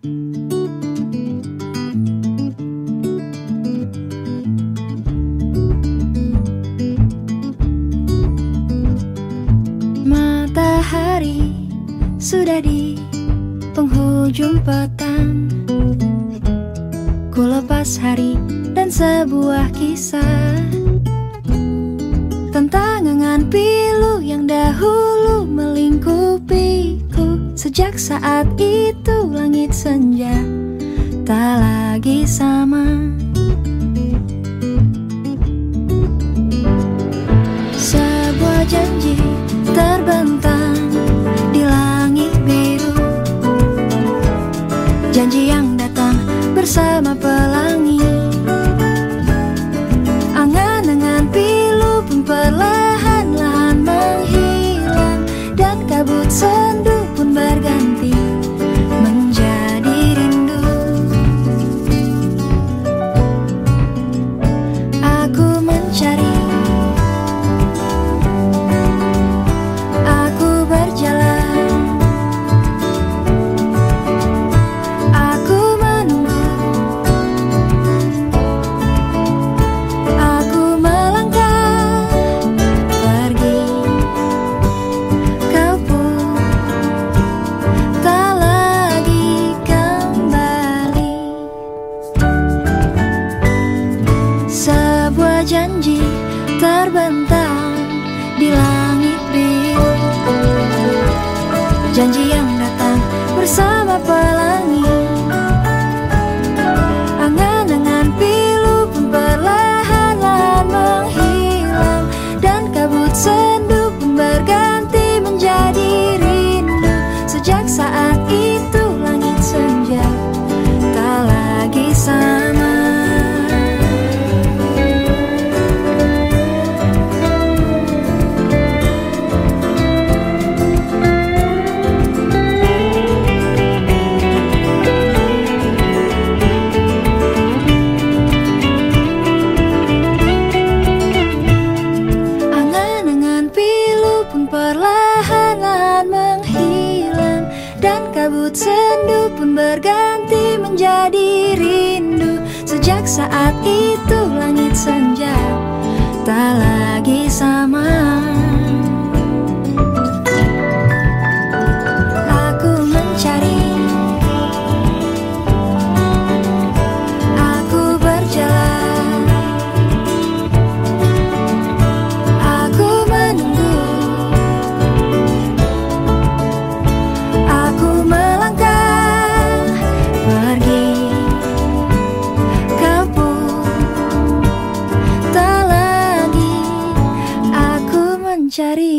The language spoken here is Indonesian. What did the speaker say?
Matahari sudah di penghujung petang. Ku lepas hari dan sebuah kisah Tentang angan pilu yang dahulu Sejak saat itu langit senja tak lagi sama. Sebuah janji terbentang Janji yang datang bersama Sendu pun berganti menjadi rindu. Sejak saat itu langit senja tak lagi sama mencari